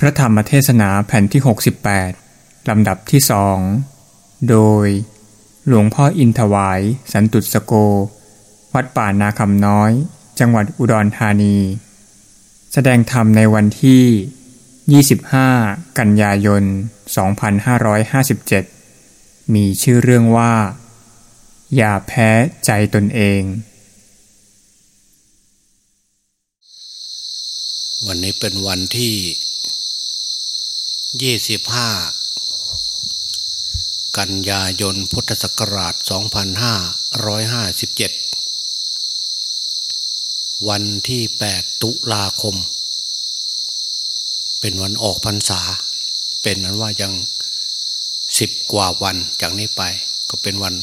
พระธรรมเทศนาแผ่นที่ 68 ลำดับที่สองโดย หลวงพ่ออินทวาย สันตุสโก วัดป่านาคำน้อย จังหวัดอุดรธานี แสดงธรรมในวันที่ 25 กันยายน 2557 มีชื่อเรื่องว่า อย่าแพ้ใจตนเอง วันนี้เป็นวันที่ ยี่สิบห้ากันยายนพุทธศักราช 2557 วันที่ 8 ตุลาคม เป็นวันออกพรรษา เป็นนั้นว่ายังสิบกว่าวันจากนี้ไป ก็เป็นวัน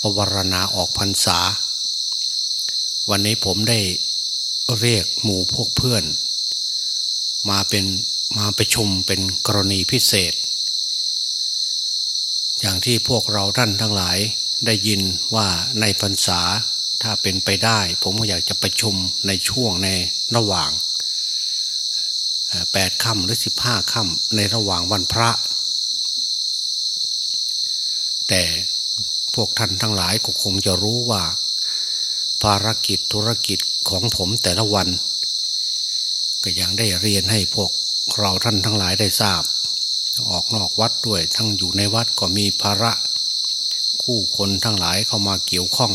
ปวารณาออกพรรษา วันนี้ผมได้เรียกหมู่พวกเพื่อน มาเป็น มาประชุมเป็นกรณีพิเศษ อย่างที่พวกเราท่านทั้งหลายได้ยินว่าในพรรษาถ้าเป็นไปได้ ผมก็อยากจะประชุมในช่วงในระหว่างแปดค่ำหรือสิบห้าค่ำในระหว่างวันพระ แต่พวกท่านทั้งหลายก็คงจะรู้ว่า ภารกิจธุรกิจของผมแต่ละวัน ก็ยังได้เรียนให้พวก เราท่านทั้งหลายได้ทราบ ออกนอกวัดด้วยทั้งอยู่ในวัดก็มีภาระ คู่คนทั้งหลายเข้ามาเกี่ยวข้อง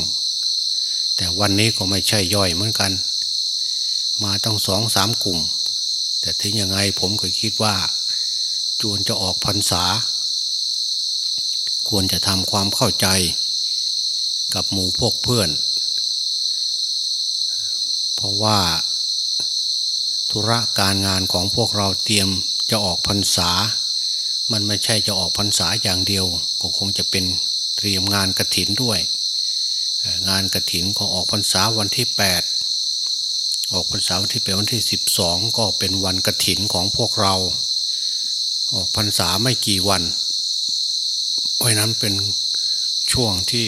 แต่วันนี้ก็ไม่ใช่ย่อยเหมือนกัน มาต้องสองสามกลุ่ม แต่ถึงยังไงผมก็คิดว่า จวนจะออกพรรษา ควรจะทำความเข้าใจ กับหมู่พวกเพื่อน เพราะว่า ธุระการงานของพวกเราเตรียมจะออกพรรษา มันไม่ใช่จะออกพรรษาอย่างเดียว ก็คงจะเป็นเตรียมงานกระถินด้วย งานกระถินก็ออกพรรษาวันที่ 8 ออกพรรษาวันที่แปดวันที่ 12 ก็เป็นวันกระถินของพวกเรา ออกพรรษาไม่กี่วันเพราะนั้นเป็นช่วงที่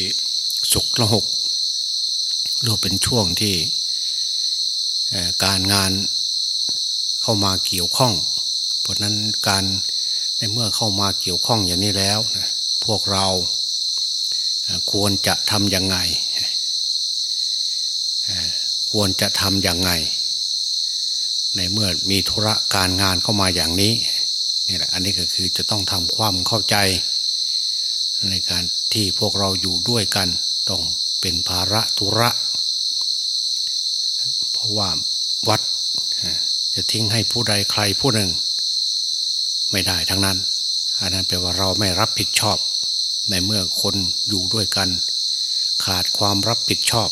สุกละหกหรือเป็นช่วงที่การงาน เข้ามาเกี่ยวข้อง เพราะนั้นการในเมื่อเข้ามาเกี่ยวข้องอย่างนี้แล้วพวกเราควรจะทำยังไง ควรจะทำยังไง ในเมื่อมีธุระการงานเข้ามาอย่างนี้นี่แหละอันนี้ก็คือจะต้องทำความเข้าใจ ในการที่พวกเราอยู่ด้วยกันต้องเป็นภาระธุระ เพราะว่าวัด จะทิ้งให้ผู้ใดใครผู้หนึ่ง ไม่ได้ทั้งนั้น อันนั้นแปลว่าเราไม่รับผิดชอบ ในเมื่อคนอยู่ด้วยกัน ขาดความรับผิดชอบ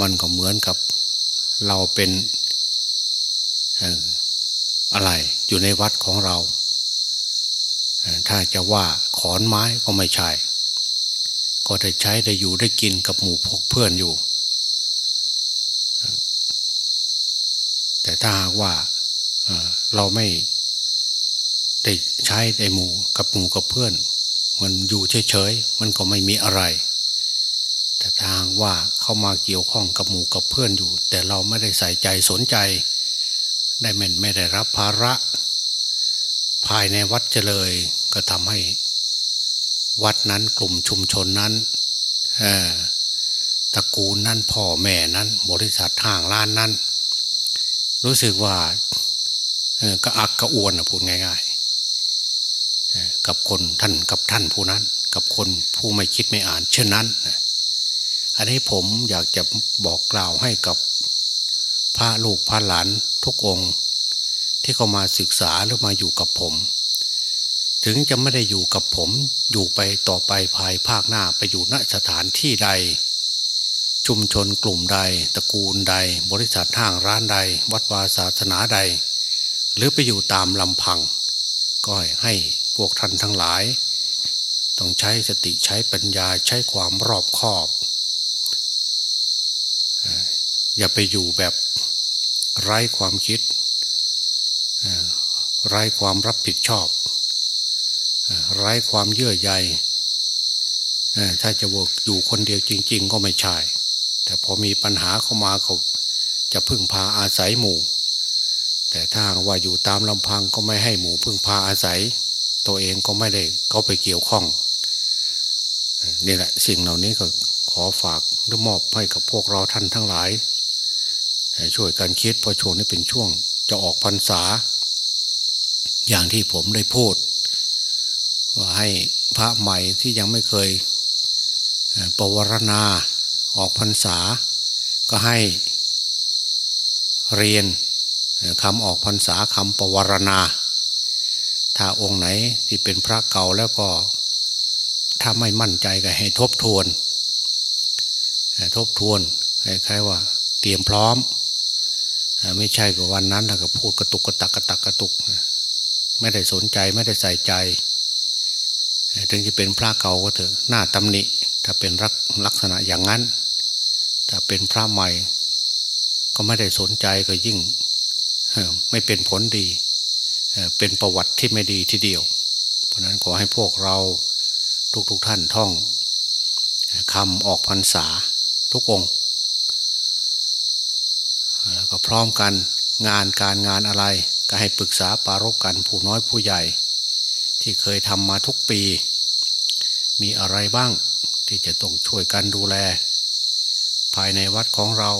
มันก็เหมือนกับเราเป็นอะไรอยู่ในวัดของเรา ถ้าจะว่าขอนไม้ก็ไม่ใช่ ก็ได้ใช้ได้อยู่ได้กินกับหมู่พกเพื่อนอยู่แต่ ถ้าหากว่าเราไม่ได้ใช้ได้หมู่กับหมู่กับเพื่อน มันอยู่เฉยๆมันก็ไม่มีอะไร แต่ทางว่าเข้ามาเกี่ยวข้องกับหมู่กับเพื่อนอยู่ แต่เราไม่ได้ใส่ใจสนใจ ได้ไม่ไม่ได้รับภาระ ภายในวัดจะเลยก็ทำให้ วัดนั้นกลุ่มชุมชนนั้นตระกูลนั้นพ่อแม่นั้น บริษัทห้างร้านนั้น รู้สึกว่าก็อักกระอวนพูดง่ายๆกับคนท่านกับท่านผู้นั้น กับคนผู้ไม่คิดไม่อ่าน เช่นนั้นอันนี้ผมอยากจะบอกกล่าวให้กับพระลูกพระหลานทุกองค์ที่เขามาศึกษาหรือมาอยู่กับผม ถึงจะไม่ได้อยู่กับผมอยู่ไปต่อไปภายภาคหน้าไปอยู่ณสถานที่ใด ชุมชนกลุ่มใด ตระกูลใด บริษัทห้างร้านใด วัดวาศาสนาใด หรือไปอยู่ตามลำพัง ก็ให้พวกท่านทั้งหลาย ต้องใช้สติใช้ปัญญาใช้ความรอบคอบ อย่าไปอยู่แบบไร้ความคิด ไร้ความรับผิดชอบ ไร้ความเยื่อใยถ้าจะวกอยู่คนเดียวจริง ๆ ก็ไม่ใช่ แต่พอมีปัญหาเข้ามาเขาจะพึ่งพาอาศัยหมู่ แต่ถ้าว่าอยู่ตามลำพังก็ไม่ให้หมูพึ่งพาอาศัย ตัวเองก็ไม่ได้เขาไปเกี่ยวข้องนี่แหละสิ่งเหล่านี้ก็ขอฝากหรือมอบให้กับพวกเราท่านทั้งหลาย ช่วยกันคิดเพราะช่วงนี้เป็นช่วงจะออกพรรษา อย่างที่ผมได้พูด ว่าให้พระใหม่ที่ยังไม่เคยปวารณา ออกพรรษา ก็ให้เรียนคำออกพรรษาคำปวารณา ถ้าองค์ไหนที่เป็นพระเก่าแล้วก็ถ้าไม่มั่นใจก็ให้ทบทวนทบทวนคล้ายๆว่า เตรียมพร้อม ไม่ใช่กับวันนั้นแล้วก็พูดกระตุกกระตักกระตักกระตุก ไม่ได้สนใจไม่ได้ใส่ใจ ถึงจะเป็นพระเก่าก็เถอะหน้าตำหนิ ถ้าเป็นลักษณะอย่างนั้น ถ้าเป็นพระใหม่ ก็ไม่ได้สนใจก็ยิ่งไม่เป็นผลดี เป็นประวัติที่ไม่ดีทีเดียว เพราะนั้นขอให้พวกเราทุกๆทท่านท่องคำออกพรรษาทุกองค์ แล้วก็พร้อมกันงานการงานอะไร ก็ให้ปรึกษาปารกกันผู้น้อยผู้ใหญ่ ที่เคยทำมาทุกปี มีอะไรบ้างที่จะต้องช่วยกันดูแล ภายในวัดของเรา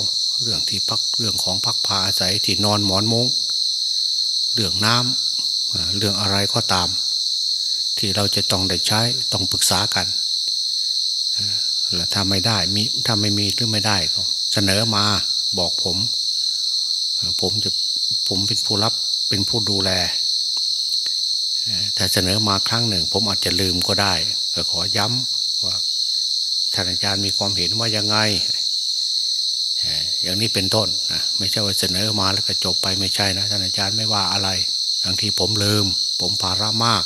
เรื่องที่พักเรื่องของพักพาอาศัยที่นอนหมอนมุง้งเรื่องน้ำเรื่องอะไรก็ตาม ที่เราจะต้องได้ใช้ต้องปรึกษากันแล้วถ้าไม่ได้มีถ้าไม่มีหรือไม่ได้ก็เสนอมาบอกผม ผมจะผมเป็นผู้รับเป็นผู้ดูแลถ้าเสนอมาครั้งหนึ่ง ผมอาจจะลืมก็ได้ก็ขอย้ำว่าท่านอาจารย์มีความเห็นว่ายังไง อย่างนี้เป็นต้นนะไม่ใช่ว่าเสนอมาแล้วก็จบไปไม่ใช่นะท่านอาจารย์ไม่ว่าอะไรบางทีผมลืม ผมภาระมาก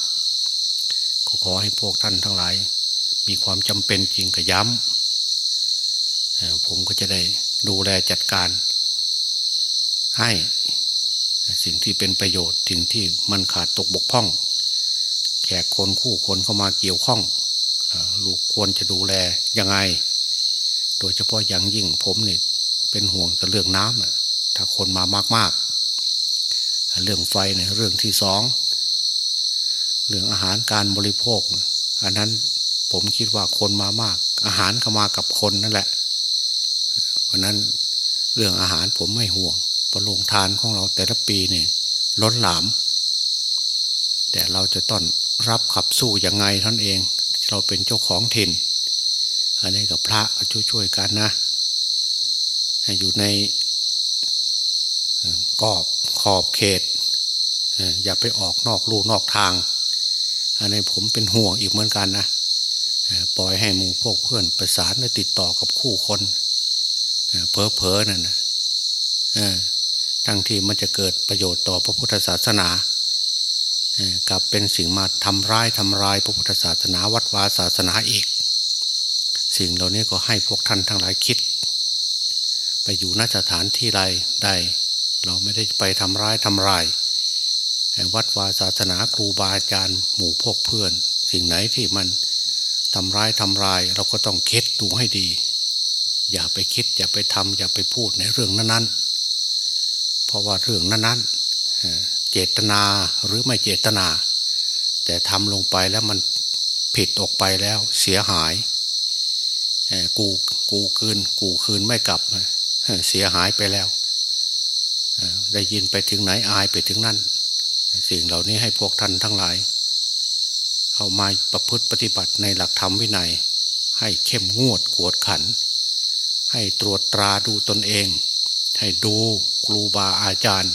ก็ขอให้พวกท่านทั้งหลาย มีความจำเป็นจริงก็ย้ำผมก็จะได้ดูแลจัดการ ให้สิ่งที่เป็นประโยชน์สิ่งที่มันขาดตกบกพร่อง แขกคนคู่คนเข้ามาเกี่ยวข้องลูกควรจะดูแลยังไง โดยเฉพาะอย่างยิ่งผมเนี่ เป็นห่วงแต่เรื่องน้ำถ้าคนมามากๆ เรื่องไฟเนี่ยเรื่องที่สอง เรื่องอาหารการบริโภค อันนั้นผมคิดว่าคนมามาก อาหารก็มากับคนนั่นแหละ เพราะนั้นเรื่องอาหารผมไม่ห่วงประโลงทานของเราแต่ละปีเนี่ยล้นหลาม แต่เราจะต้องรับขับสู้ยังไงท่านเอง เราเป็นเจ้าของถิ่น อันนี้กับพระช่วยๆกันนะ อยู่ในกรอบขอบเขต อย่าไปออกนอกลู่นอกทาง อันนี้ผมเป็นห่วงอีกเหมือนกันนะปล่อยให้หมู่พวกเพื่อนประสานและติดต่อกับคู่คนเพอเพอนั่นนะทั้งที่มันจะเกิดประโยชน์ต่อพระพุทธศาสนากลับเป็นสิ่งมาทำร้ายทำลายพระพุทธศาสนาวัดวาศาสนาอีก สิ่งเหล่านี้ก็ให้พวกท่านทั้งหลายคิด ไปอยู่นสถานที่ใดใดเราไม่ได้ไปทำร้ายทำลาย วัดวาศาสนาครูบาอาจารย์หมู่พวกเพื่อน สิ่งไหนที่มันทำร้ายทำลาย เราก็ต้องคิดดูให้ดี อย่าไปคิด อย่าไปทำอย่าไปพูดในเรื่องนั้นๆ เพราะว่าเรื่องนั้นๆเจตนาหรือไม่เจตนา แต่ทำลงไปแล้วมันผิดออกไปแล้วเสียหายกูกูคืนกูคืนไม่กลับ เสียหายไปแล้ว ได้ยินไปถึงไหนอายไปถึงนั่น สิ่งเหล่านี้ให้พวกท่านทั้งหลาย เอามาประพฤติปฏิบัติในหลักธรรมวินัย ให้เข้มงวดกวดขัน ให้ตรวจตราดูตนเอง ให้ดูครูบาอาจารย์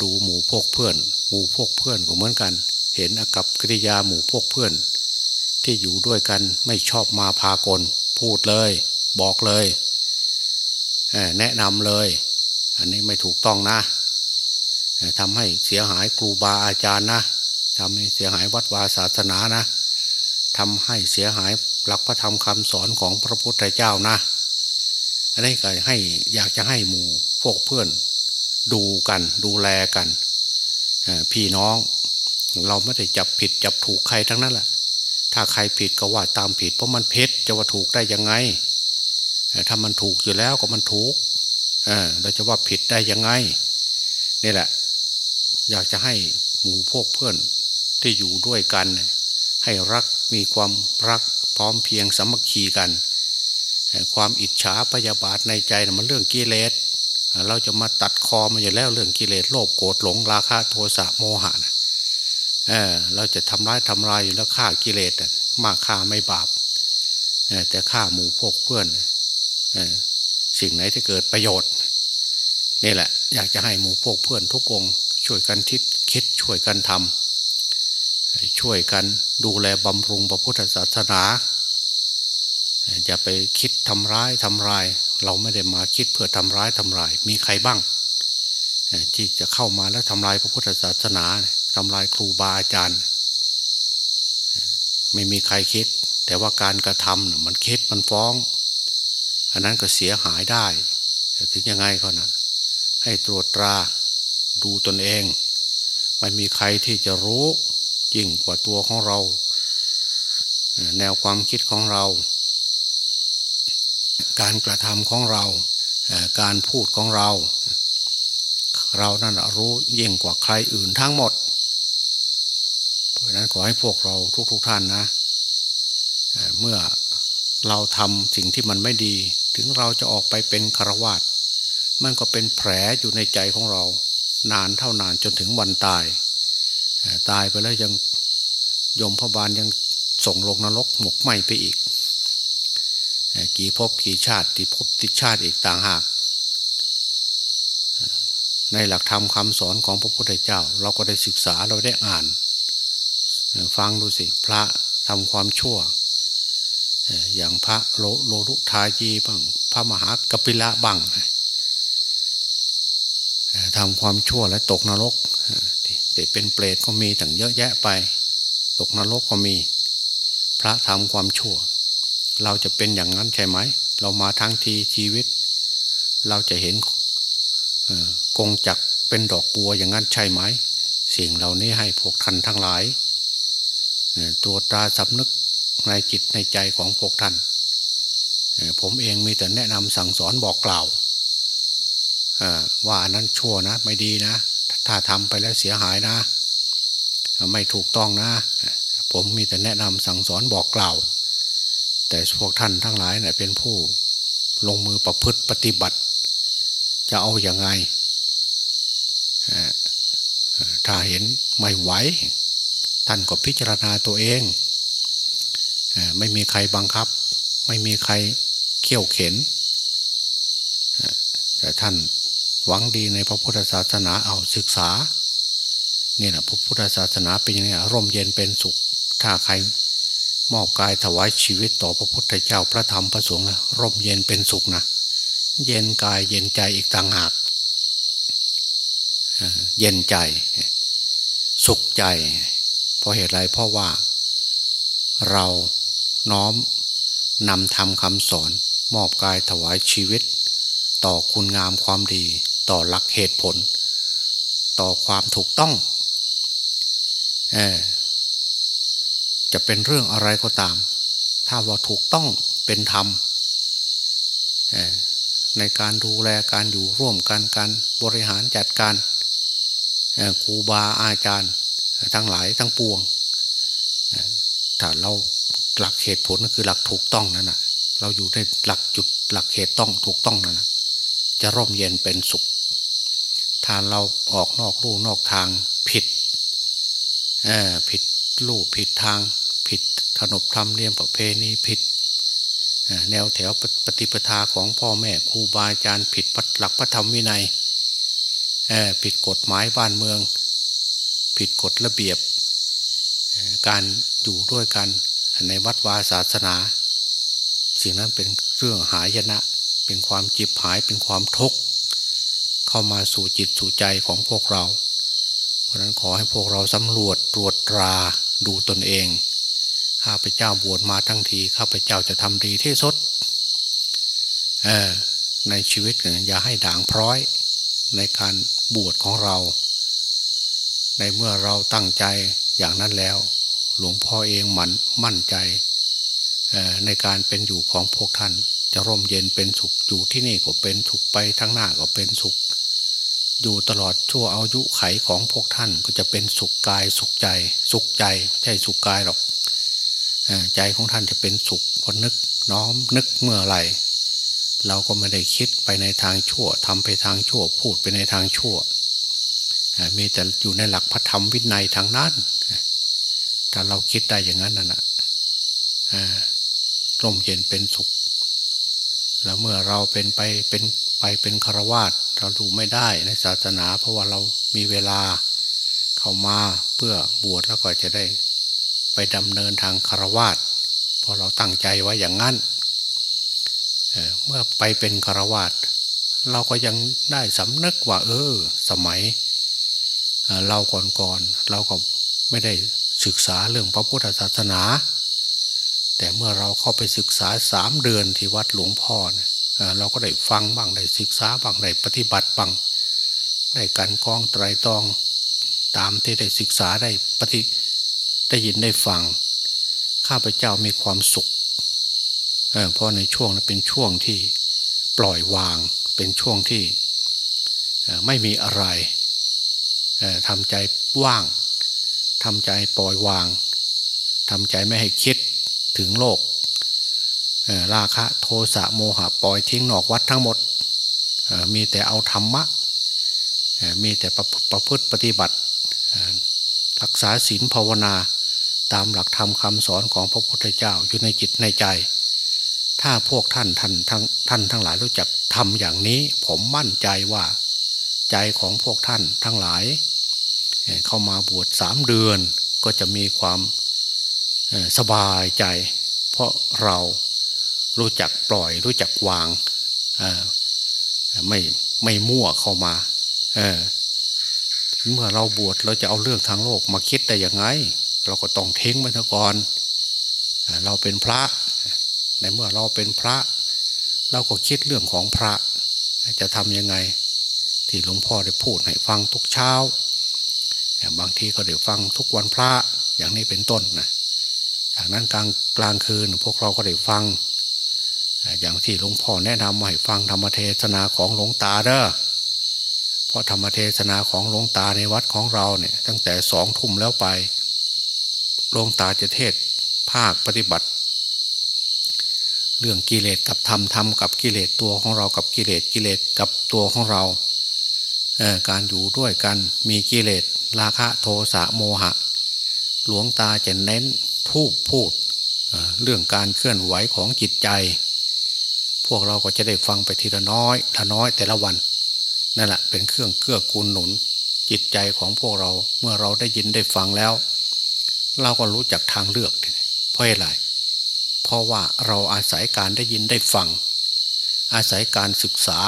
ดูหมู่พวกเพื่อน หมู่พวกเพื่อนก็เหมือนกัน เห็นอากับกิริยาหมู่พวกเพื่อน ที่อยู่ด้วยกันไม่ชอบมาพากลพูดเลย บอกเลย แนะนำเลย อันนี้ไม่ถูกต้องนะทำให้เสียหายครูบาอาจารย์นะทำให้เสียหายวัดวาศาสนานะทำให้เสียหายหลักพระธรรมคำสอนของพระพุทธเจ้านะ อันนี้ก็ให้อยากจะให้หมู่พวกเพื่อนดูกันดูแลกันพี่น้องเราไม่ได้จับผิดจับถูกใครทั้งนั้นแหละ ถ้าใครผิดก็ว่าตามผิดเพราะมันเพชรจะว่าถูกได้ยังไง ถ้ามันถูกอยู่แล้วก็มันถูกเราจะว่าผิดได้ยังไงนี่แหละ อยากจะให้หมู่พวกเพื่อนที่อยู่ด้วยกัน ให้รักมีความรักพร้อมเพียงสามัคคีกัน ความอิจฉาพยาบาทในใจนะมันเรื่องกิเลสเราจะมาตัดคอมันอยู่แล้วเรื่องกิเลสโลภโกรธหลงราคะโทสะโมหะนะเเราจะทำร้ายทำลายอยู่แล้วฆ่ากิเลสมากฆ่าไม่บาปแต่ฆ่าหมู่พวกเพื่อน สิ่งไหนที่เกิดประโยชน์นี่แหละ อยากจะให้หมู่พวกเพื่อนทุกองช่วยกันทิศคิดช่วยกันทำช่วยกันดูแลบำรุงพระพุทธศาสนาอย่าไปคิดทำร้ายทำลาย เราไม่ได้มาคิดเพื่อทำร้ายทำลาย มีใครบ้าง ที่จะเข้ามาแล้วทำลายพระพุทธศาสนาทำลายครูบาอาจารย์ ไม่มีใครคิด แต่ว่าการกระทำมันคิดมันฟ้อง อันนั้นก็เสียหายได้ ถึงยังไงก็นะให้ตรวจตราดูตนเอง ไม่มีใครที่จะรู้ยิ่งกว่าตัวของเรา แนวความคิดของเรา การกระทำของเรา การพูดของเรา เรานั่นรู้ยิ่งกว่าใครอื่นทั้งหมด เพราะนั้นขอให้พวกเราทุกๆทท่านนะ เมื่อเราทำสิ่งที่มันไม่ดี ถึงเราจะออกไปเป็นคารวาสมันก็เป็นแผลอยู่ในใจของเรา นานเท่านานจนถึงวันตาย ตายไปแล้วยังยมพบาลยังส่งลงนรกหมกไหมไปอีก กี่ภพกี่ชาติติภพติชาติอีกต่างหาก ในหลักธรรมคำสอนของพระพุทธเจ้า เราก็ได้ศึกษาเราได้อ่าน ฟังดูสิ พระทำความชั่ว อย่างพระโลโลลุทายีบ้างพระมหากปิละบ้างทำความชั่วและตกนรกแต่เป็นเปรตก็มีตั้งเยอะแยะไป ตกนรกก็มี พระทำความชั่ว เราจะเป็นอย่างนั้นใช่ไหม เรามาทั้งทีชีวิต เราจะเห็นกงจักเป็นดอกบัวอย่างนั้นใช่ไหม สิ่งเหล่านี้ให้พวกท่านทั้งหลาย ตัวตราสำนึก ในจิตในใจของพวกท่าน ผมเองมีแต่แนะนำสั่งสอนบอกกล่าวว่าอันั้นชั่วนะ ไม่ดีนะ ถ้าทำไปแล้วเสียหายนะ ไม่ถูกต้องนะ ผมมีแต่แนะนำสั่งสอนบอกกล่าว แต่พวกท่านทั้งหลายเนะ่ยเป็นผู้ลงมือประพฤติปฏิบัติ จะเอาอยัางไงถ้าเห็นไม่ไหว ท่านก็พิจารณาตัวเอง ไม่มีใครบังคับ ไม่มีใครเขี่ยวเข็น แต่ท่านหวังดีในพระพุทธศาสนาเอาศึกษาเนี่ยนะพระพุทธศาสนาเป็นอย่างนี้ร่มเย็นเป็นสุข ถ้าใครมอบกายถวายชีวิตต่อพระพุทธเจ้าพระธรรมพระสงฆ์นะร่มเย็นเป็นสุขนะเย็นกายเย็นใจอีกต่างหากเย็นใจ สุขใจ เพราะเหตุไรเพราะว่าเรา น้อมนำทำคำสอน มอบกายถวายชีวิต ต่อคุณงามความดี ต่อหลักเหตุผล ต่อความถูกต้องจะเป็นเรื่องอะไรก็ตาม ถ้าว่าถูกต้องเป็นธรรมในการดูแลการอยู่ร่วมกันการบริหารจัดการครูบาอาจารย์ทั้งหลายทั้งปวงถ้าเรา หลักเหตุผลก็คือหลักถูกต้องนั่นนะเราอยู่ในหลักจุดหลักเหตุต้องถูกต้องนั่นนะจะร่มเย็นเป็นสุข ถ้าเราออกนอกลู่นอกทางผิดผิดลู่ผิดทาง ผิดขนบธรรมเนียมประเพณีผิดแนวแถวปฏิปทาของพ่อแม่ครูบาอาจารย์ผิดหลักพระธรรมวินัยผิดกฎหมายบ้านเมือง ผิดกฎระเบียบ การอยู่ด้วยกัน ในวัดวาศาสนา สิ่งนั้นเป็นเรื่องหายนะ เป็นความจิบหายเป็นความทุกข์เข้ามาสู่จิตสู่ใจของพวกเรา เพราะนั้นขอให้พวกเราสำรวจตรวจตราดูตนเอง ข้าพเจ้าบวชมาทั้งที ข้าพเจ้าจะทำดีที่สุดในชีวิตอย่าให้ด่างพร้อยในการบวชของเรา ในเมื่อเราตั้งใจอย่างนั้นแล้ว หลวงพ่อเองมันมั่นใจในการเป็นอยู่ของพวกท่าน จะร่มเย็นเป็นสุขอยู่ที่นี่ก็เป็นสุขไปทั้งหน้าก็เป็นสุข อยู่ตลอดชั่วอายุไขของพวกท่านก็จะเป็นสุขกายสุขใจ สุขใจไม่ใช่สุขกายหรอกใจของท่านจะเป็นสุขพอนึกน้อมนึกเมื่อไหร่เราก็ไม่ได้คิดไปในทางชั่วทำไปทางชั่วพูดไปในทางชั่วมีแต่อยู่ในหลักพระธรรมวินัยทางนั้น ถ้าเราคิดได้อย่างนั้นน่ะร่มเย็นเป็นสุข แล้วเมื่อเราเป็นไปเป็นไปเป็นคารวาสเราดูไม่ได้ในศาสนา เพราะว่าเรามีเวลาเข้ามาเพื่อบวชแล้วก็จะได้ไปดำเนินทางคารวาสเพราะเราตั้งใจไว้อย่างนั้นเเมื่อไปเป็นคารวาสเราก็ยังได้สำนึกว่า เออ สมัย เราก่อนๆเราก็ไม่ได้ ศึกษาเรื่องพระพุทธศาสนา แต่เมื่อเราเข้าไปศึกษาสามเดือนที่วัดหลวงพ่อเนี่ยเราก็ได้ฟังบ้างได้ศึกษาบ้างได้ปฏิบัติบ้างได้การกองไตรตองตามที่ได้ศึกษาได้ปฏิได้ยินได้ฟัง ข้าพเจ้ามีความสุขเเพราะในช่วงนั้นเป็นช่วงที่ปล่อยวางเป็นช่วงที่ไม่มีอะไรทำใจว่าง ทำใจปล่อยวางทำใจไม่ให้คิดถึงโลกราคะโทสะโมหะปล่อยทิ้งนอกวัดทั้งหมดมีแต่เอาธรรมะมีแต่ประประพฤติปฏิบัติรักษาศีลภาวนาตามหลักธรรมคำสอนของพระพุทธเจ้าอยู่ในจิตในใจ ถ้าพวกท่านท่านทั้งท่านทั้งหลายรู้จักทำอย่างนี้ ผมมั่นใจว่า ใจของพวกท่านทั้งหลาย เข้ามาบวชสามเดือนก็จะมีความสบายใจ เพราะเรารู้จักปล่อยรู้จักวางไม่ไม่มั่วเข้ามาเเมื่อเราบวชเราจะเอาเรื่องทางโลกมาคิดได้ยังไง เราก็ต้องทิ้งมันก่อนเราเป็นพระในเมื่อเราเป็นพระ เราก็คิดเรื่องของพระ จะทำยังไง ที่หลวงพ่อได้พูดให้ฟังทุกเช้า บางทีก็เดี๋ยวฟังทุกวันพระอย่างนี้เป็นต้นนะจากนั้นกลางกลางคืนพวกเราก็ได้ฟัง อย่างที่หลวงพ่อแนะนำให้ฟังธรรมเทศนาของหลวงตาเด้อเพราะธรรมเทศนาของหลวงตาในวัดของเราเนี่ย ตั้งแต่สองทุ่มแล้วไปหลวงตาจะเทศภาคปฏิบัติ เรื่องกิเลสกับธรรมธรรมกับกิเลสตัวของเรากับกิเลสกิเลสกับตัวของเราการอยู่ด้วยกันมีกิเลส ราคะโทสะโมหะ หลวงตาจะเน้นทูบพูดเรื่องการเคลื่อนไหวของจิตใจ พวกเราก็จะได้ฟังไปทีละน้อยละน้อยแต่ละวันนั่นแหละเป็นเครื่องเกื้อกูลหนุน จิตใจของพวกเราเมื่อเราได้ยินได้ฟังแล้ว เราก็รู้จักทางเลือกเพราะอะไรเพราะว่าเราอาศัยการได้ยินได้ฟัง อาศัยการศึกษา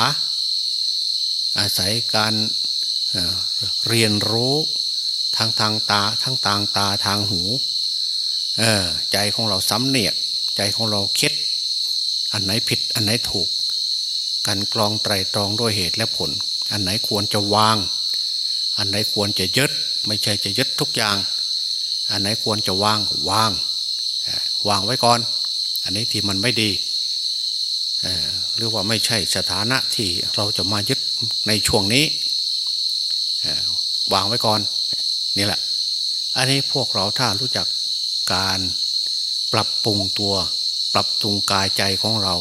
อาศัยการ เรียนรู้ทางทางตาทั้งทางตาทางหูใจของเราสำเนียกใจของเราคิด อันไหนผิดอันไหนถูกการกรองไตรตรองด้วยเหตุและผล อันไหนควรจะวาง อันไหนควรจะยึด ไม่ใช่จะยึดทุกอย่าง อันไหนควรจะวางวางวางไว้ก่อน อันนี้ที่มันไม่ดีหรือว่าไม่ใช่สถานะที่เราจะมายึดในช่วงนี้ วางไว้ก่อนนี่แหละ อันนี้พวกเราถ้ารู้จักการปรับปรุงตัว ปรับปรุงกายใจของเรา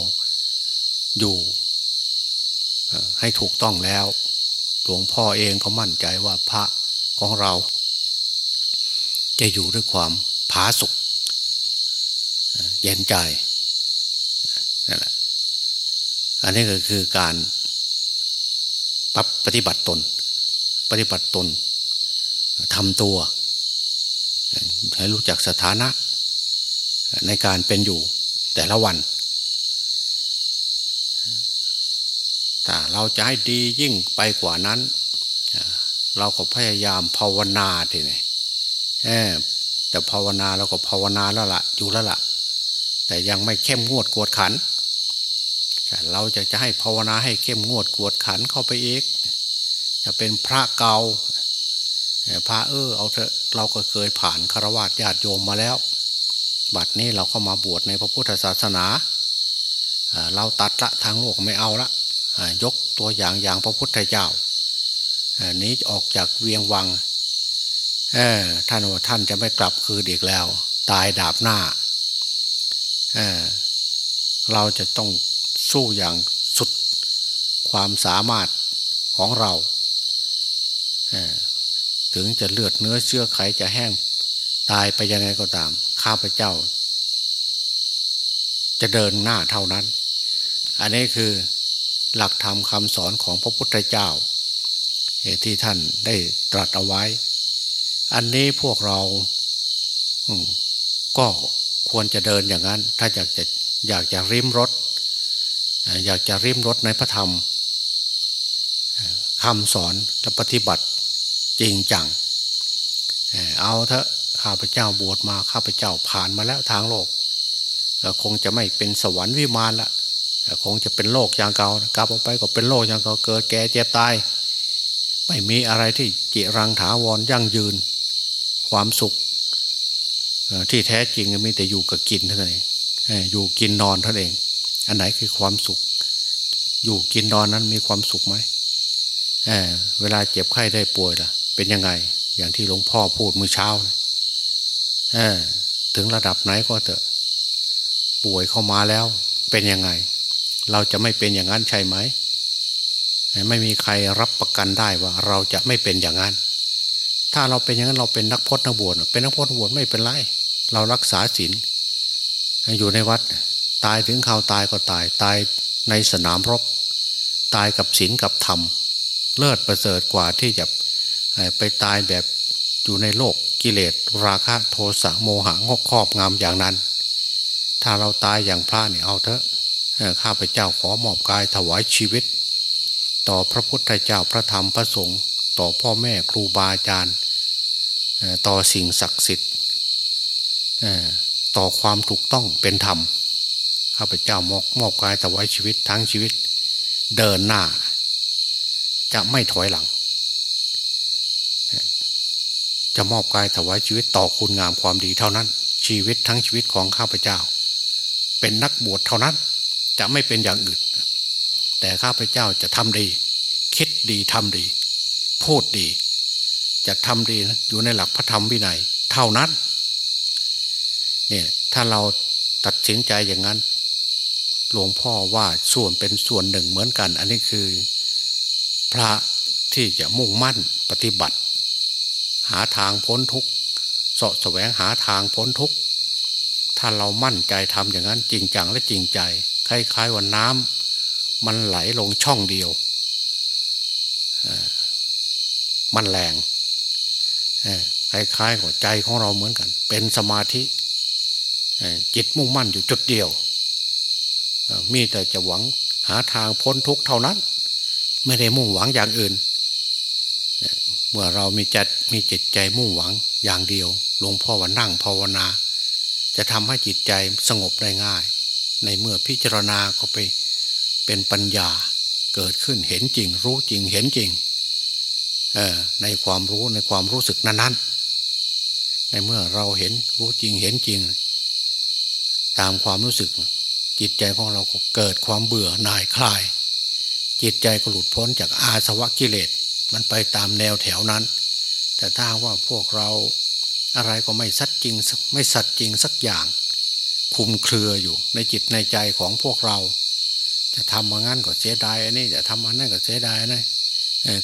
อยู่ให้ถูกต้องแล้ว หลวงพ่อเองก็มั่นใจว่าพระของเรา จะอยู่ด้วยความผาสุกเย็นใจนั่นแหละ อันนี้ก็คือการปรับปฏิบัติตน ปฏิบัติตนทำตัว ให้รู้จักสถานะในการเป็นอยู่แต่ละวันแต่เราจะให้ดียิ่งไปกว่านั้น เราก็พยายามภาวนาทีนี้แต่ภาวนาเราก็ภาวนาแล้วละ่ะ อยู่แล้วละ่ะ แต่ยังไม่เข้มงวดกวดขัน แต่เราจะจะให้ภาวนาให้เข้มงวดกวดขันเข้าไปอีก จะเป็นพระเกาพระเออเอาเถอะเราก็เคยผ่านคารวะญาติโยมมาแล้ว บัดนี้เราเข้ามาบวชในพระพุทธศาสนา เราตัดละทางโลกไม่เอาละยกตัวอย่างอย่างพระพุทธเจ้านี้ออกจากเวียงวังท่านว่าท่านจะไม่กลับคืนอีกแล้ว ตายดาบหน้าเเราจะต้องสู้อย่างสุดความสามารถของเรา ถึงจะเลือดเนื้อเชื่อไขจะแห้งตายไปยังไงก็ตาม ข้าพเจ้า จะเดินหน้าเท่านั้น อันนี้คือหลักธรรมคำสอนของพระพุทธเจ้าที่ท่านได้ตรัสเอาไว้ อันนี้พวกเราก็ควรจะเดินอย่างนั้น ถ้าอยากจะอยากจะริมรถ อยากจะริมรถในพระธรรมคำสอนและปฏิบัติ จริงจัง เอาเถอะข้าพเจ้าบวชมาข้าพเจ้าผ่านมาแล้วทางโลก คงจะไม่เป็นสวรรค์วิมานละคงจะเป็นโลกอย่างเก่ากลับออกไปก็เป็นโลกอย่างเก่าเกิดแก่เจ็บตาย ไม่มีอะไรที่จิรังถาวรยั่งยืน ความสุขที่แท้จริงมีแต่อยู่กับกินเท่านั้นเองอยู่กินนอนเท่านั้นเอง อันไหนคือความสุข อยู่กินนอนนั้นมีความสุขไหมเเวลาเจ็บไข้ได้ป่วยล่ะ เป็นยังไง อย่างที่หลวงพ่อพูดเมื่อเช้าถึงระดับไหนก็เถอะ ป่วยเข้ามาแล้ว เป็นยังไง เราจะไม่เป็นอย่างนั้นใช่ไหมไม่มีใครรับประกันได้ว่า เราจะไม่เป็นอย่างนั้น ถ้าเราเป็นอย่างนั้นเราเป็นนักพจนักบวชเป็นนักพจนักบวชไม่เป็นไร เรารักษาศีลอยู่ในวัด ตายถึงข่าวตายก็ตาย ตายในสนามรบ ตายกับศีลกับธรรม เลิศประเสริฐกว่าที่จะ ไปตายแบบอยู่ในโลกกิเลสราคะโทสะโมหะงกครอบงามอย่างนั้น ถ้าเราตายอย่างพระเนี่ยเอาเถอะข้าพเจ้าขอมอบกายถวายชีวิต ต่อพระพุทธเจ้าพระธรรมพระสงฆ์ต่อพ่อแม่ครูบาอาจารย์ต่อสิ่งศักดิ์สิทธิ์ต่อความถูกต้องเป็นธรรมข้าพเจ้ามอบมอบกายถวายชีวิตทั้งชีวิต เดินหน้า จะไม่ถอยหลัง จะมอบกายถวายชีวิตต่อคุณงามความดีเท่านั้น ชีวิตทั้งชีวิตของข้าพเจ้า เป็นนักบวชเท่านั้น จะไม่เป็นอย่างอื่น แต่ข้าพเจ้าจะทำดี คิดดีทำดี พูดดี จะทำดีอยู่ในหลักพระธรรมวินัย เท่านั้นเนี่ยถ้าเราตัดสินใจอย่างนั้น หลวงพ่อว่าส่วนเป็นส่วนหนึ่งเหมือนกัน อันนี้คือพระที่จะมุ่งมั่นปฏิบัติ หาทางพ้นทุกข์สาะแสวงหาทางพ้นทุกข์ถ้าเรามั่นใจทำอย่างนั้นจริงจังและจริงใจ คล้ายๆว่าน้ำมันไหลลงช่องเดียว มันแรงคล้ายๆกับใจของเราเหมือนกัน เป็นสมาธิจิตมุ่งมั่นอยู่จุดเดียว มีแต่จะหวังหาทางพ้นทุกข์เท่านั้น ไม่ได้มุ่งหวังอย่างอื่น เมื่อเรามีจัดมีจิตใจมุ่งหวังอย่างเดียว หลวงพ่อว่านั่งภาวนา จะทำให้จิตใจสงบได้ง่าย ในเมื่อพิจารณาก็ไปเป็นปัญญาเกิดขึ้นเห็นจริง รู้จริงเห็นจริงในความรู้ในความรู้สึกนั้นๆ ในเมื่อเราเห็นรู้จริงเห็นจริง ตามความรู้สึก จิตใจของเราก็เกิดความเบื่อหน่ายคลาย จิตใจก็หลุดพ้นจากอาสวะกิเลส มันไปตามแนวแถวนั้น แต่ถ้าว่าพวกเราอะไรก็ไม่สัดจริงไม่สัตย์จริงสักอย่าง คุมเครืออยู่ในจิตในใจของพวกเรา จะทำมางั้นก็เสียดายอันนี้จะทำอันนั้นก็เสียดายนะ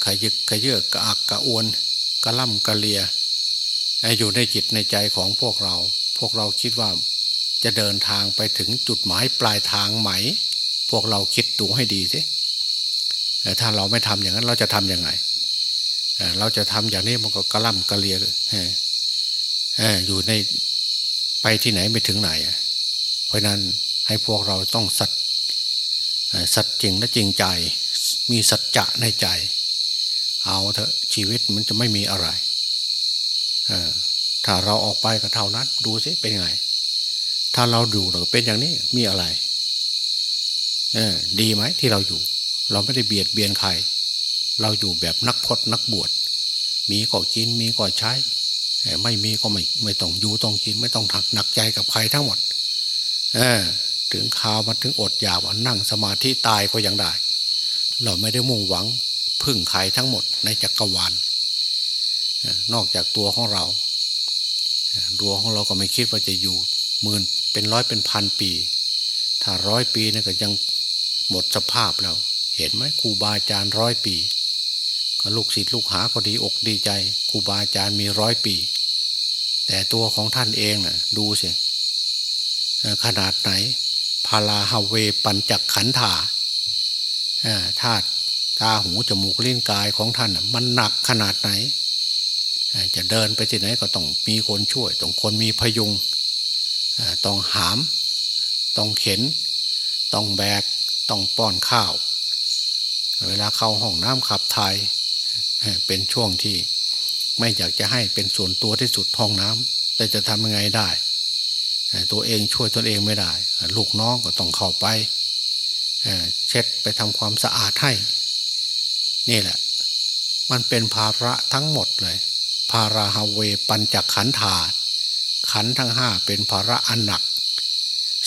ขยึกขยเยอะกระอักกระอวนกระล่ำกระเลียอยู่ในจิตในใจของพวกเรา พวกเราคิดว่าจะเดินทางไปถึงจุดหมายปลายทางไหม พวกเราคิดดูให้ดีสิถ้าเราไม่ทำอย่างนั้นเราจะทำยังไง เราจะทำอย่างนี้มันก็กระล่ำกระเลียอยู่ในไปที่ไหนไม่ถึงไหน เพราะนั้นให้พวกเราต้องสัตสัตจริงและจริงใจ มีสัจจะในใจ เอาเถอะชีวิตมันจะไม่มีอะไรถ้าเราออกไปก็เท่านั้น ดูสิเป็นไง ถ้าเราดูเราเป็นอย่างนี้มีอะไรดีไหมที่เราอยู่ เราไม่ได้เบียดเบียนใคร เราอยู่แบบนักพจนักบวช มีก็กินมีก็ใช้ ไม่มีก็ไม่ไม่ต้องอยู่ต้องกินไม่ต้องถักหนักใจกับใครทั้งหมด เออ ถึงข่าวมาถึงอดอยากว่านั่งสมาธิตายก็ยังได้ เราไม่ได้มุ่งหวังพึ่งใครทั้งหมดในจักรวาลนอกจากตัวของเราตัวของเราก็ไม่คิดว่าจะอยู่หมื่นเป็นร้อยเป็นพันปี ถ้าร้อยปีนี่ก็ยังหมดสภาพแล้ว เห็นไหมครูบาอาจารย์ร้อยปี ลูกศิษย์ลูกหาก็ดีอกดีใจครูบาอาจารย์มีร้อยปี แต่ตัวของท่านเองนะ่ะดูสิขนาดไหนพาลาฮาเวปัญจักขันธาธาตุตาหูจมูกลิ้นกายของท่านมันหนักขนาดไหน จะเดินไปที่ไหนก็ต้องมีคนช่วย ต้องคนมีพยุงต้องหาม ต้องเข็น ต้องแบก ต้องป้อนข้าว เวลาเข้าห้องน้ำขับถ่าย เป็นช่วงที่ไม่อยากจะให้เป็นส่วนตัวที่สุดห้องน้ำแต่จะทำยังไงได้ ตัวเองช่วยตนเองไม่ได้ ลูกน้องก็ต้องเข้าไปเช็ดไปทำความสะอาดให้ นี่แหละ มันเป็นภาระทั้งหมดเลย ภาราฮาเวปัญจขันธาขันทั้งห้าเป็นภาระอันหนัก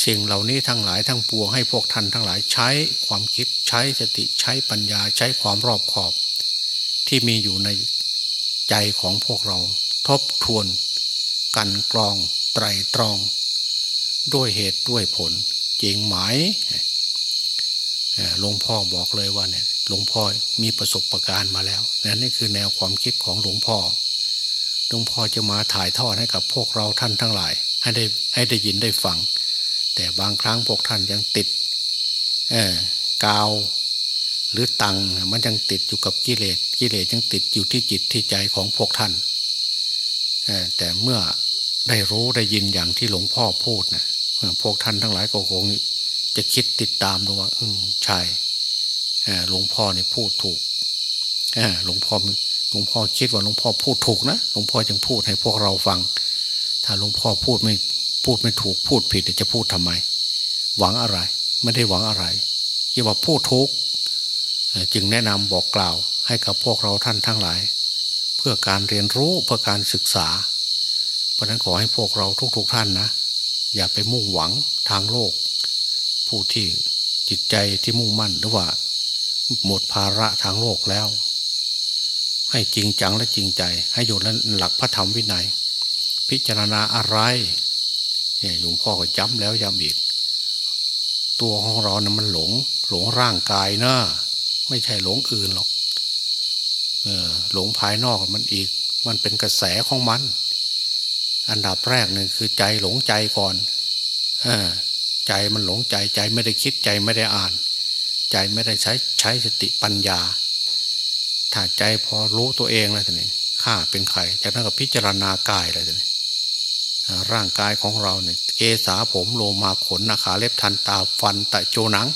สิ่งเหล่านี้ทั้งหลายทั้งปวงให้พวกท่านทั้งหลายใช้ความคิดใช้สติใช้ปัญญาใช้ความรอบขอบ ที่มีอยู่ในใจของพวกเรา ทบทวน กันกรอง ไตรตรอง ด้วยเหตุด้วยผล จริงไหมหลวงพ่อบอกเลยว่าเนี่ยหลวงพ่อมีประสบะการณ์มาแล้วนั่นนี่คือแนวความคิดของหลวงพ่อหลวงพ่อจะมาถ่ายทอดให้กับพวกเราท่านทั้งหลาย ให้ได้ให้ได้ยินได้ฟัง แต่บางครั้งพวกท่านยังติดกาว หรือตังมันยังติดอยู่กับกิเลสกิเลสยังติดอยู่ที่จิตที่ใจของพวกท่าน แต่เมื่อได้รู้ได้ยินอย่างที่หลวงพ่อพูดนะพวกท่านทั้งหลายก็คงจะคิดติดตามดูว่าอืมใช่หลวงพ่อเนี่ยพูดถูกหลวงพ่อหลวงพ่อคิดว่าหลวงพ่อพูดถูกนะหลวงพ่อจึงพูดให้พวกเราฟัง ถ้าหลวงพ่อพูดไม่พูดไม่ถูกพูดผิดจะพูดทำไม หวังอะไร ไม่ได้หวังอะไรที่ว่าพูดถูก จึงแนะนำบอกกล่าวให้กับพวกเราท่านทั้งหลาย เพื่อการเรียนรู้เพื่อการศึกษา เพราะนั้นขอให้พวกเราทุกๆทท่านนะ อย่าไปมุ่งหวังทางโลก ผู้ที่จิตใจที่มุ่งมั่นหรือว่า หมดภาระทางโลกแล้ว ให้จริงจังและจริงใจ ให้อยู่ในหลักพระธรรมวินัย พิจารณาอะไรหลวงพ่อก็ย้ำแล้วย้ำอีก ตัวของเรานะ่ะมันหลง หลงร่างกายนะ ไม่ใช่หลงอื่นหรอกหลงภายนอกมันอีก มันเป็นกระแสของมัน อันดับแรกหนึ่งคือใจหลงใจก่อนอใจมันหลงใจใจไม่ได้คิดใจไม่ได้อ่าน ใจไม่ได้ใช้ใช้สติปัญญา ถ้าใจพอรู้ตัวเองแล้วทีนี้ข้าเป็นใครจากนั้นก็พิจารณากายเลยทีนี้ร่างกายของเราเนี่ยเกษาผมโลมาขนนาขาเล็บทันตาฟันตะโจหนัง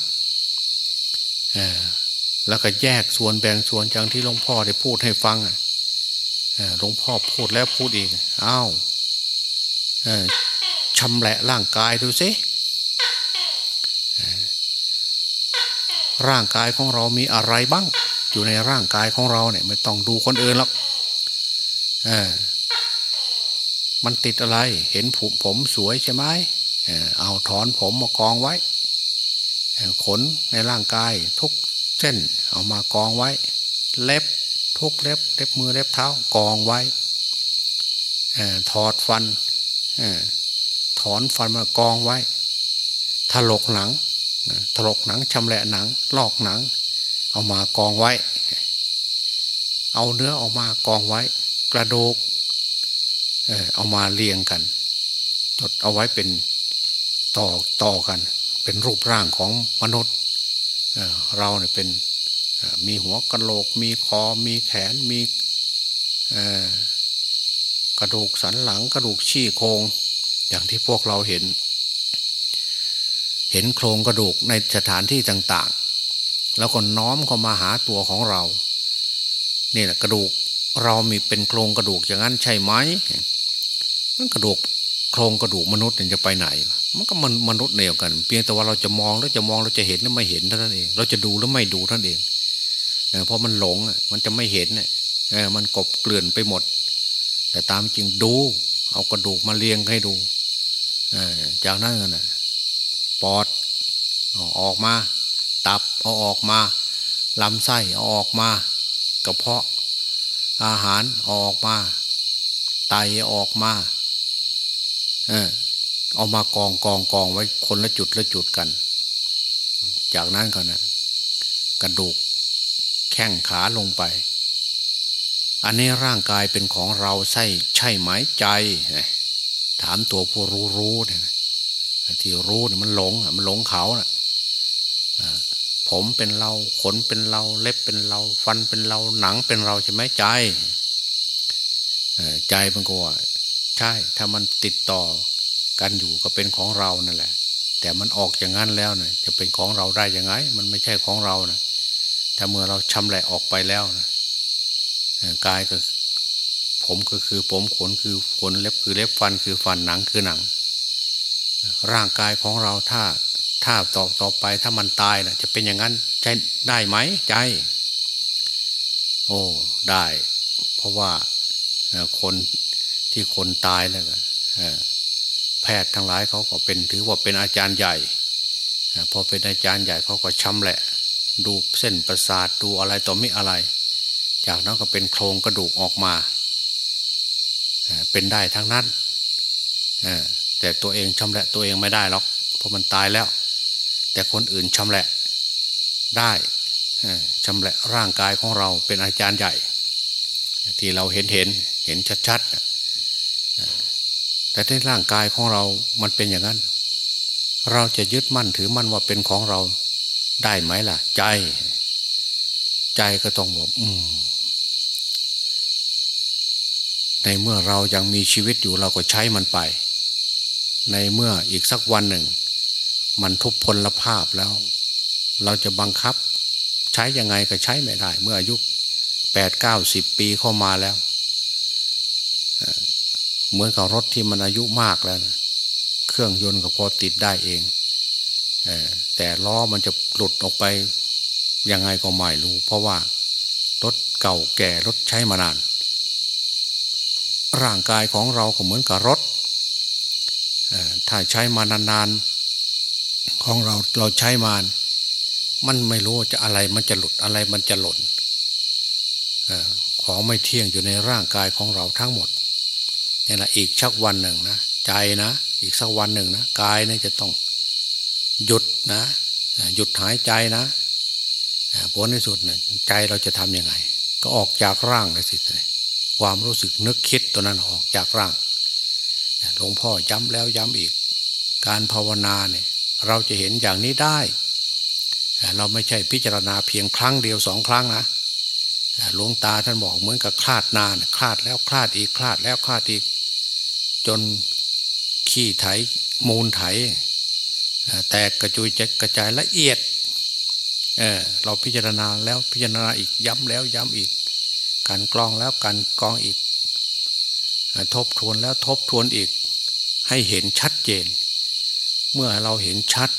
แล้วก็แยกส่วนแบ่งส่วนอย่างที่หลวงพ่อได้พูดให้ฟังหลวงพ่อพูดแล้วพูดอีกอ้าวชำแหละร่างกายดูสิร่างกายของเรามีอะไรบ้าง อยู่ในร่างกายของเราเนี่ยไม่ต้องดูคนอื่นหรอกมันติดอะไร เห็นผมผมสวยใช่ไหมเอาถอนผมมากองไว้ ขนในร่างกายทุก เส้นเอามากองไว้ เล็บทุกเล็บ เล็บมือเล็บเท้ากองไว้ถอดฟันถอนฟันมากองไว้ถลกหนังถลกหนังชำแหละหนัง ลอกหนัง เอามากองไว้ เอาเนื้อออกมากองไว้ กระดูกเอามาเรียงกัน จดเอาไว้เป็นต่อต่อกัน เป็นรูปร่างของมนุษย์ เราเนี่ยเป็นมีหัวกระโหลก มีคอ มีแขน มีกระดูกสันหลัง กระดูกชี้โครงอย่างที่พวกเราเห็น เห็นโครงกระดูกในสถานที่ต่าง ๆ แล้วก็น้อมเข้ามาหาตัวของเรานี่แหละกระดูกเรามีเป็นโครงกระดูกอย่างนั้นใช่ไหมมันกระดูก โครงกระดูกมนุษย์เนี่ยจะไปไหน มันก็มันมนุษย์เดียวกัน เพียงแต่ว่าเราจะมองแล้วจะมองเราจะเห็นหรือไม่เห็นเท่านั้นเอง เราจะดูหรือไม่ดูเท่านั้นเองเพราะมันหลงมันจะไม่เห็นเนี่ยมันกบเกลื่อนไปหมด แต่ตามจริงดู เอากระดูกมาเลี้ยงให้ดูจากนั้นนะปอดออกมา ตับเอาออกมาลำไส้เอาออกมากระเพาะอาหารออกมา ไตออกมา เออเอามากองกองกองไว้คนละจุดละจุดกัน จากนั้นก็นะกระดูกแข้งขาลงไป อันนี้ร่างกายเป็นของเราใช่ใช่ไหมใจ ถามตัวผู้รู้รู้เนี่ยที่รู้เนี่ยมันหลงมันหลงเขานะ่ะผมเป็นเรา ขนเป็นเรา เล็บเป็นเรา ฟันเป็นเรา หนังเป็นเราใช่ไหมใจ ใจมันก็ว่า ใช่ ถ้ามันติดต่อกันอยู่ก็เป็นของเรานั่นแหละ แต่มันออกอย่างนั้นแล้วเนี่ยจะเป็นของเราได้ยังไง มันไม่ใช่ของเรานะถ้าเมื่อเราชำแหละออกไปแล้วนะกายก็ผมก็คือผมขนคือขนเล็บคือเล็บฟันคือฟันหนังคือหนัง ร่างกายของเราถ้าถ้าต่อต่อไปถ้ามันตายนะจะเป็นอย่างนั้นใจได้ไหมใจ โอ้ได้ เพราะว่าคน ที่คนตายแล้วแพทย์ทั้งหลายเขาก็เป็นถือว่าเป็นอาจารย์ใหญ่พอเป็นอาจารย์ใหญ่เขาก็ชำแหละ ดูเส้นประสาทดูอะไรต่อไม่อะไร จากนั้นก็เป็นโครงกระดูกออกมา เป็นได้ทั้งนั้นแต่ตัวเองชำแหละตัวเองไม่ได้หรอกเพราะมันตายแล้ว แต่คนอื่นชำแหละได้ชำแหละร่างกายของเราเป็นอาจารย์ใหญ่ ที่เราเห็นเห็นเห็นชัดๆ แต่ในร่างกายของเรา มันเป็นอย่างนั้น เราจะยึดมั่นถือมั่นว่าเป็นของเรา ได้ไหมล่ะ ใจ ใจก็ต้องบอกอืม ในเมื่อเรายังมีชีวิตอยู่เราก็ใช้มันไป ในเมื่ออีกสักวันหนึ่ง มันทุพพลภาพแล้ว เราจะบังคับ ใช้ยังไงก็ใช้ไม่ได้ เมื่ออายุแปดเก้าสิบปีเข้ามาแล้ว เหมือนกับรถที่มันอายุมากแล้วนะเครื่องยนต์ก็พอติดได้เองแต่ล้อมันจะหลุดออกไปยังไงก็ไม่รู้ เพราะว่ารถเก่าแก่รถใช้มานาน ร่างกายของเราก็เหมือนกับรถถ้าใช้มานานๆของเราเราใช้มา มันไม่รู้จะอะไรมันจะหลุดอะไรมันจะหล่นของไม่เที่ยงอยู่ในร่างกายของเราทั้งหมด นี่แหละอีกชักวันหนึ่งนะใจนะ อีกสักวันหนึ่งนะกายเนี่ยจะต้องหยุดนะหยุดหายใจนะผลในสุดนะใจเราจะทํำยังไง ก็ออกจากร่างเลยสิความรู้สึกนึกคิดตัวนั้นออกจากร่างหลวงพ่อย้ำแล้วย้ำอีก การภาวนาเนี่ยเราจะเห็นอย่างนี้ได้ เราไม่ใช่พิจารณาเพียงครั้งเดียวสองครั้งนะ หลวงตาท่านบอกเหมือนกับคลาดนานคลาดแล้วคลาดอีกคลาดแล้วคลาดอีก จนขี้ไถมูลไถแตกกระจุยกระจายละเอียดเเราพิจารณาแล้วพิจารณาอีกย้ำแล้วย้ำอีก การกรองแล้วการกรองอีก ทบทวนแล้วทบทวนอีก ให้เห็นชัดเจน เมื่อเราเห็นชัด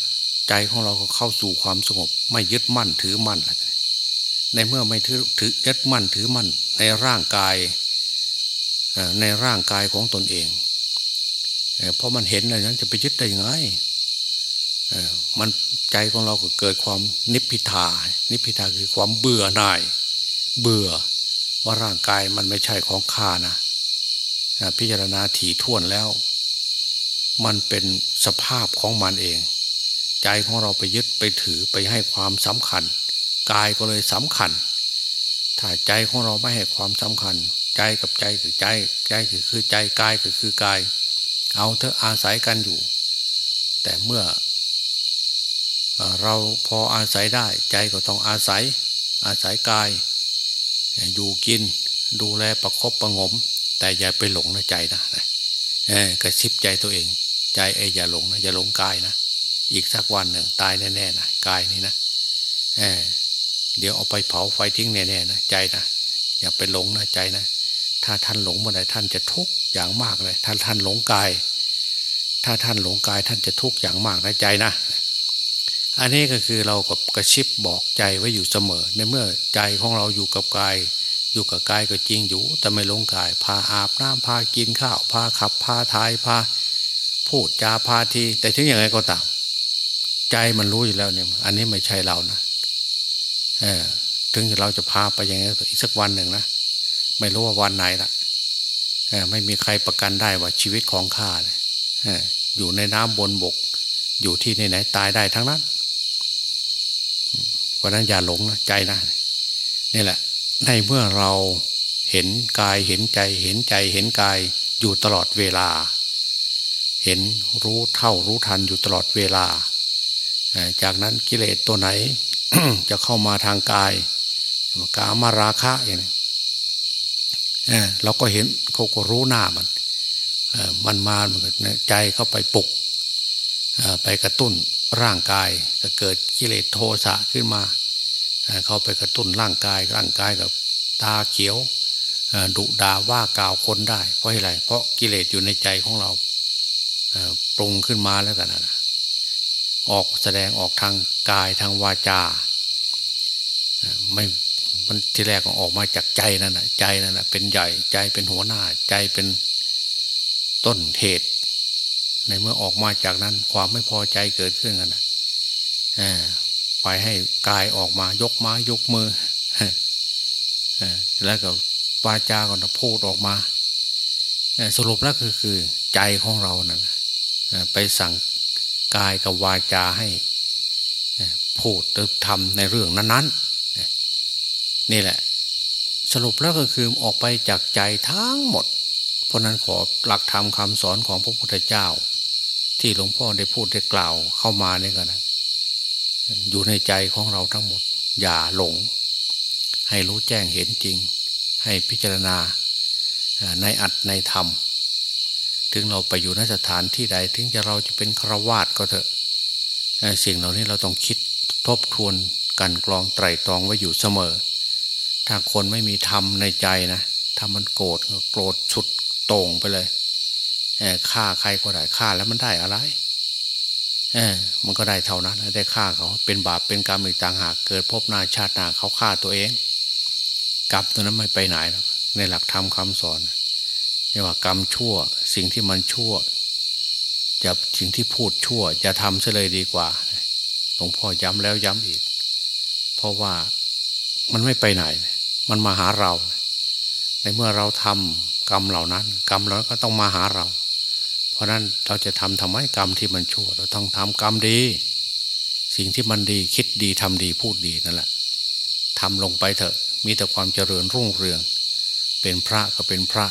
ใจของเราก็เข้าสู่ความสงบ ไม่ยึดมั่นถือมั่น ในเมื่อไม่ถือถือยึดมั่นถือมั่นในร่างกายในร่างกายของตนเองเพราะมันเห็นอะไรนั้นจะไปยึดได้ยังไงมันใจของเราก็เกิดความนิพพิทา นิพพิทาคือความเบื่อหน่าย เบื่อว่าร่างกายมันไม่ใช่ของข้านะพิจารณาถี่ถ้วนแล้ว มันเป็นสภาพของมันเอง ใจของเราไปยึดไปถือไปให้ความสำคัญ กายก็เลยสำคัญ ถ้าใจของเราไม่ให้ความสำคัญ ใจกับใจคือใจใจคือใจกายก็คือกาย เอาเธออาศัยกันอยู่ แต่เมื่อเราพออาศัยได้ ใจก็ต้องอาศัย อาศัยกาย อยู่กินดูแลประครบประงม แต่อย่าไปหลงในใจนะกระซิบใจตัวเอง ใจไอ้อย่าหลงนะอย่าหลงกายนะอีกสักวันหนึ่งตายแน่ๆนะกายนี่นะ เดี๋ยวเอาไปเผาไฟทิ้งแน่ๆนะใจนะอย่าไปหลงนะใจนะ ถ้าท่านหลงเมื่อไหร่ท่านจะทุกข์อย่างมากเลยถ้าท่านหลงกาย ถ้าท่านหลงกายท่านจะทุกข์อย่างมากนะใจนะ อันนี้ก็คือเรากับกระชิบบอกใจไว้อยู่เสมอ ในเมื่อใจของเราอยู่กับกาย อยู่กับกายก็จริงอยู่ แต่ไม่หลงกาย พาอาบน้ำพากินข้าวพาขับพาทายพาพูดจาพาที แต่ถึงอย่างไรก็ตาม ใจมันรู้อยู่แล้วเนี่ย อันนี้ไม่ใช่เรานะ ถึงเราจะพาไปอย่างนี้อีกสักวันหนึ่งนะไม่รู้ว่าวันไหนละไม่มีใครประกันได้ว่าชีวิตของข้าอยู่ในน้ำบนบก อยู่ที่ไหนตายได้ทั้งนั้นเพราะนั้นอย่าหลงนะใจนะนี่แหละ ในเมื่อเราเห็นกายเห็นใจเห็นใจเห็นกายอยู่ตลอดเวลา เห็นรู้เท่ารู้ทันอยู่ตลอดเวลา จากนั้นกิเลสตัวไหน จะเข้ามาทางกายกามาราคะอย่างนี้เราก็เห็นเขาก็รู้หน้ามันมันมาใจเข้าไปปลุกไปกระตุ้นร่างกายก็เกิดกิเลสโทสะขึ้นมา เขาไปกระตุ้นร่างกาย ร่างกายกับตาเขียวดุดาว่ากล่าวคนได้ เพราะอะไรเพราะกิเลสอยู่ในใจของเราปรุงขึ้นมาแล้วกันนะ ออกแสดงออกทางกายทางวาจาไม่มันที่แรกออกมาจากใจนั่นแหะใจนั่นแหะเป็นใหญ่ใจเป็นหัวหน้าใจเป็นต้นเหตุ ในเมื่อออกมาจากนั้น ความไม่พอใจเกิดขึ้นกันนะไปให้กายออกมายกไม้ยกมือแล้วก็วาจาก็พูดออกมาสรุปแล้วคือคือใจของเรานั่นไปสั่ง กายกับวาจาให้พูดหรือทำในเรื่องนั้นๆนี่แหละสรุปแล้วก็คือออกไปจากใจทั้งหมด เพราะนั้นขอหลักธรรมคำสอนของพระพุทธเจ้า ที่หลวงพ่อได้พูดได้กล่าวเข้ามาเนี่ยกันนะอยู่ในใจของเราทั้งหมด อย่าหลง ให้รู้แจ้งเห็นจริง ให้พิจารณาในอัดในธรรม ถึงเราไปอยู่ในสถานที่ใด ถึงจะเราจะเป็นครวาสก็เถอะสิ่งเหล่านี้เราต้องคิดทบทวนกันกรองไตรตรองไว้อยู่เสมอ ถ้าคนไม่มีธรรมในใจนะถ้ามันโกรธโกรธชุดต่งไปเลยฆ่าใครก็ได้ฆ่าแล้วมันได้อะไรเออมันก็ได้เท่านั้นได้ฆ่าเขา เป็นบาปเป็นกรรมอีกต่างหาก เกิดพบนาชาตินาเขาฆ่าตัวเอง กรรมตัวนั้นไม่ไปไหนหรอกในหลักธรรมคาสอน เรียกว่ากรรมชั่ว สิ่งที่มันชั่วจะสิ่งที่พูดชั่วจะทำซะเลยดีกว่าหลวงพ่อย้ำแล้วย้ำอีก เพราะว่ามันไม่ไปไหน มันมาหาเรา ในเมื่อเราทำกรรมเหล่านั้น กรรมเหล่านั้นก็ต้องมาหาเรา เพราะนั้นเราจะทำทำไมกรรมที่มันชั่ว เราต้องทำกรรมดี สิ่งที่มันดีคิดดีทำดีพูดดีนั่นแหละทำลงไปเถอะ มีแต่ความเจริญรุ่งเรือง เป็นพระก็เป็นพระ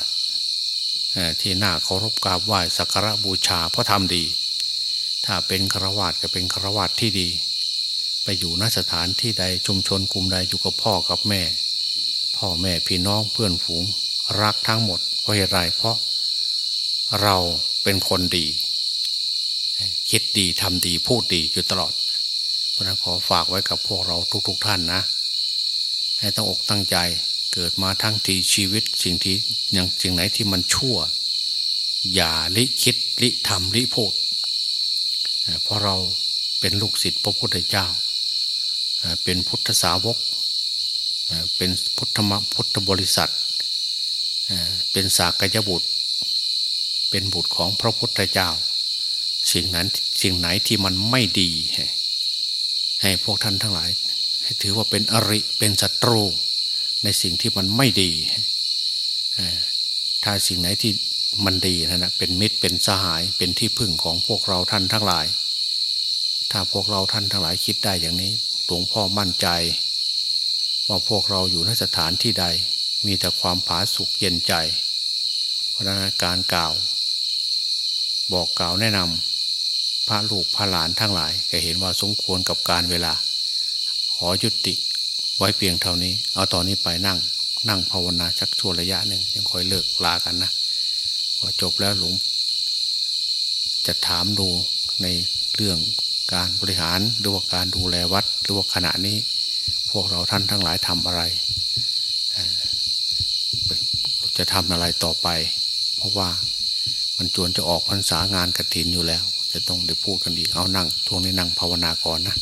ที่น่าเคารพกราบไหว้สักการะบูชาเพราะทำดี ถ้าเป็นฆราวาสก็เป็นฆราวาสที่ดี ไปอยู่นสถานที่ใดชุมชนกลุ่มใดอยู่กับพ่อกับแม่ พ่อแม่พี่น้องเพื่อนฝูงรักทั้งหมด เพราะเหตุไรเพราะเราเป็นคนดี คิดดีทำดีพูดดีอยู่ตลอด เพราะนั้นขอฝากไว้กับพวกเราทุกๆทท่านนะ ให้ตั้งอกตั้งใจ เกิดมาทั้งทีชีวิตสิ่งที่อย่างสิ่งไหนที่มันชั่ว อย่าลิคิดลิทำลิพูดเพราะเราเป็นลูกศิษย์พระพุทธเจ้า เป็นพุทธสาวก เป็นพุทธมพุทธบริษัท เป็นสากยบุตร เป็นบุตรของพระพุทธเจ้า สิ่งนั้นสิ่งไหนที่มันไม่ดี ให้พวกท่านทั้งหลาย ให้ถือว่าเป็นอริเป็นศัตรู ในสิ่งที่มันไม่ดีถ้าสิ่งไหนที่มันดีนะนะเป็นมิตรเป็นสหายเป็นที่พึ่งของพวกเราท่านทั้งหลาย ถ้าพวกเราท่านทั้งหลายคิดได้อย่างนี้หลวงพ่อมั่นใจ ว่าพวกเราอยู่ในสถานที่ใด มีแต่ความผาสุกเย็นใจ เพราะนั้นการกล่าว บอกกล่าวแนะนำพระลูกพระหลานทั้งหลาย ก็เห็นว่าสมควรกับการเวลา ขอยุติ ไว้เพียงเท่านี้ เอาตอนนี้ไปนั่ง นั่งภาวนาชักชั่วระยะหนึ่งยังคอยเลิกลากันนะพอจบแล้วหลวงจะถามดูในเรื่องการบริหารหรือว่าการดูแลวัดหรือว่าขณะนี้ พวกเราท่านทั้งหลายทำอะไรจะทำอะไรต่อไป เพราะว่ามันจวนจะออกพรรษางานกระถินอยู่แล้ว จะต้องได้พูดกันอีกเอานั่งทวงในนั่งภาวนาก่อนนะ